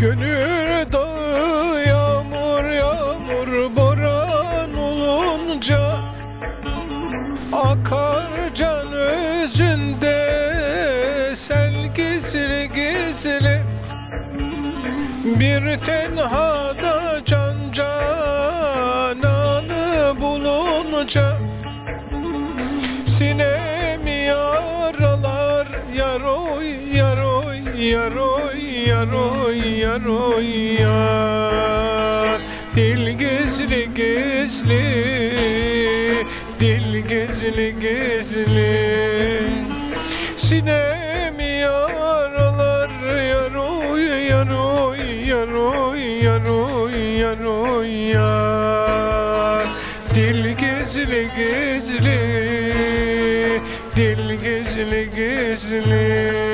Gönül dağı yağmur yağmur boran olunca Akar can özünde sel gizli gizli. Bir tenhada can cananı bulunca Sinemi yaralar yaroy yaroy yaroy yaroy yaroy yar Dil gizli gizli Dil gizli gizli. Sinemi yaralar yaroy yaroy yaroy yaroy yaroy yar. Dil gizli gizli Dil gizli gizli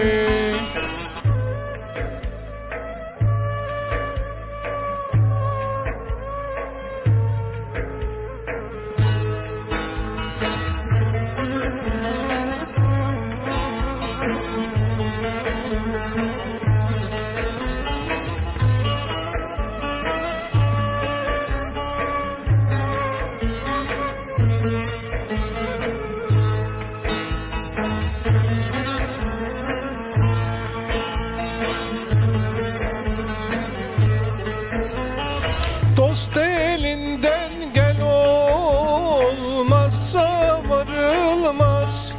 olmazsa varılmaz.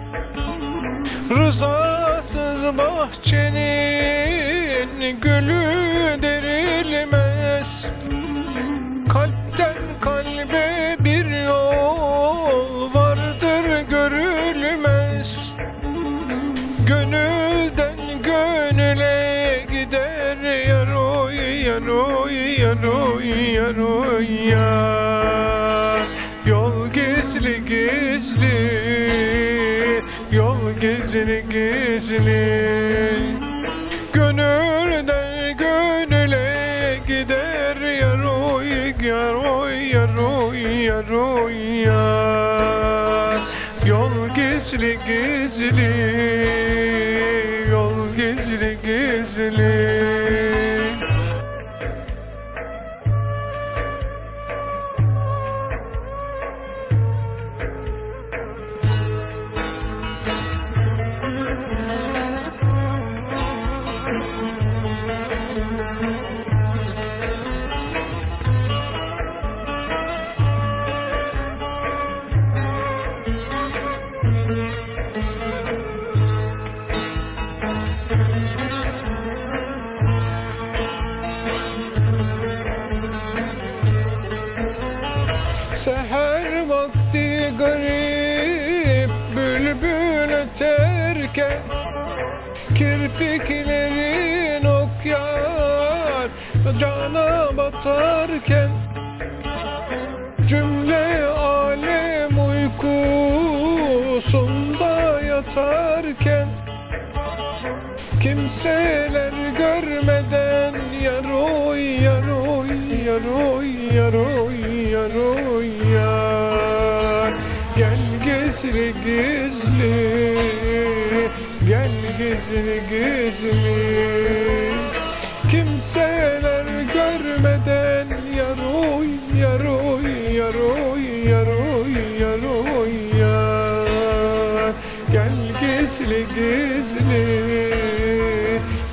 Rızasız bahçenin gülü derilmez. Kalpten kalbe bir yol vardır görülmez. Gönülden gönüle gider yaroy yaroy yaroy yaroy yar gizli gizli Gönülden gönüle gider yaroy yaroy yaroy yaroy yar Yol gizli gizli Yol gizli gizli Seher vakti garip bülbül öterken Kirpiklerin okyar cana batarken Cümle alem uykusunda yatarken Kimseler görmeden yaroy yaroy yaroy yaroy gizli gizli Gel gizli gizli. Kimseler görmeden yaroy yaroy yaroy yaroy yaroy yar Gel gizli gizli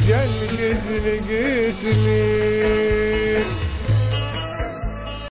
Gel gizli gizli